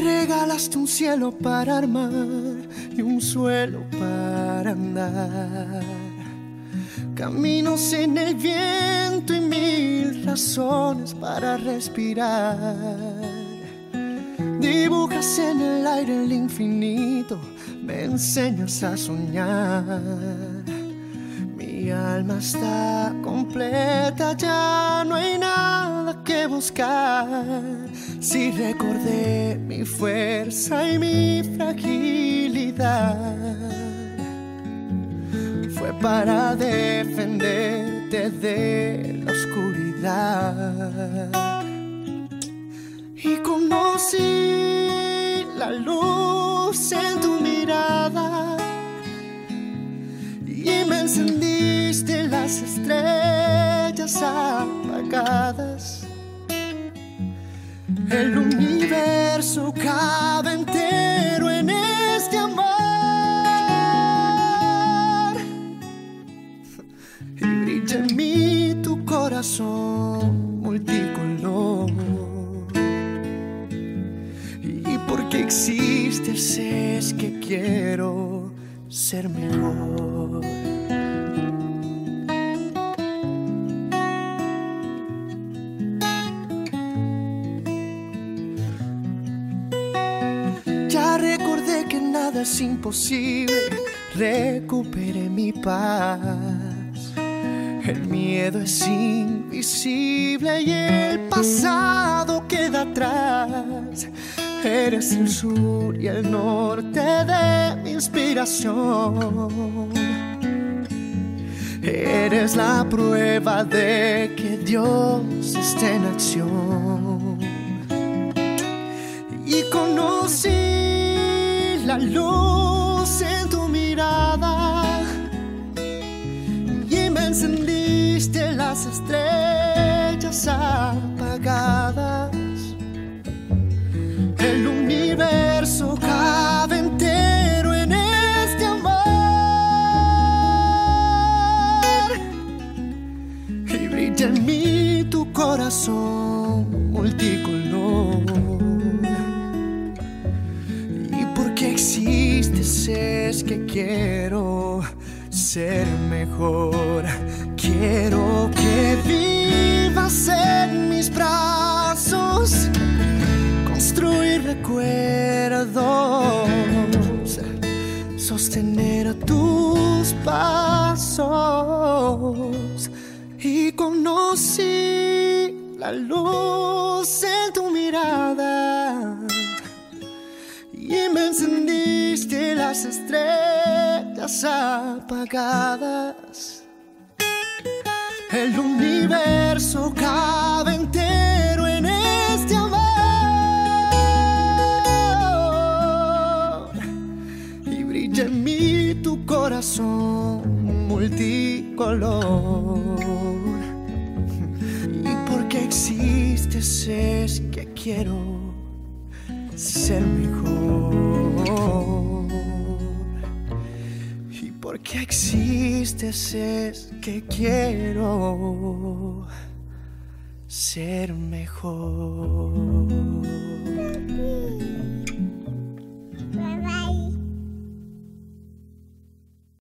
regalaste un cielo para armar y un suelo para andar. Caminos en el viento y mil razones para respirar. Dibujas en el aire el infinito, me enseñas a soñar. Mi alma está completa, ya Si recordé mi fuerza y mi fragilidad, fue para defenderte de la oscuridad. Y conocí la luz en tu mirada y me encendiste las estrellas apagadas. El universo cabe entero en este amor. Y brilla en mí tu corazón multicolor. Y porque existes es que quiero ser mejor. Es imposible, recuperé mi paz. El miedo es invisible y el pasado queda atrás. Eres el sur y el norte de mi inspiración. Eres la prueba de que Dios está en acción. Las estrellas apagadas. El universo cabe entero en este amor y brilla en mí tu corazón multicolor. Y porque existes es que quiero ser mejor. Quiero que vivas en mis brazos, construir recuerdos, sostener tus pasos. Y conocí la luz en tu mirada y me encendiste las estrellas apagadas. El universo cabe entero en este amor y brilla en mí tu corazón multicolor. Y porque existes es que quiero ser mejor. Porque existes es que quiero ser mejor.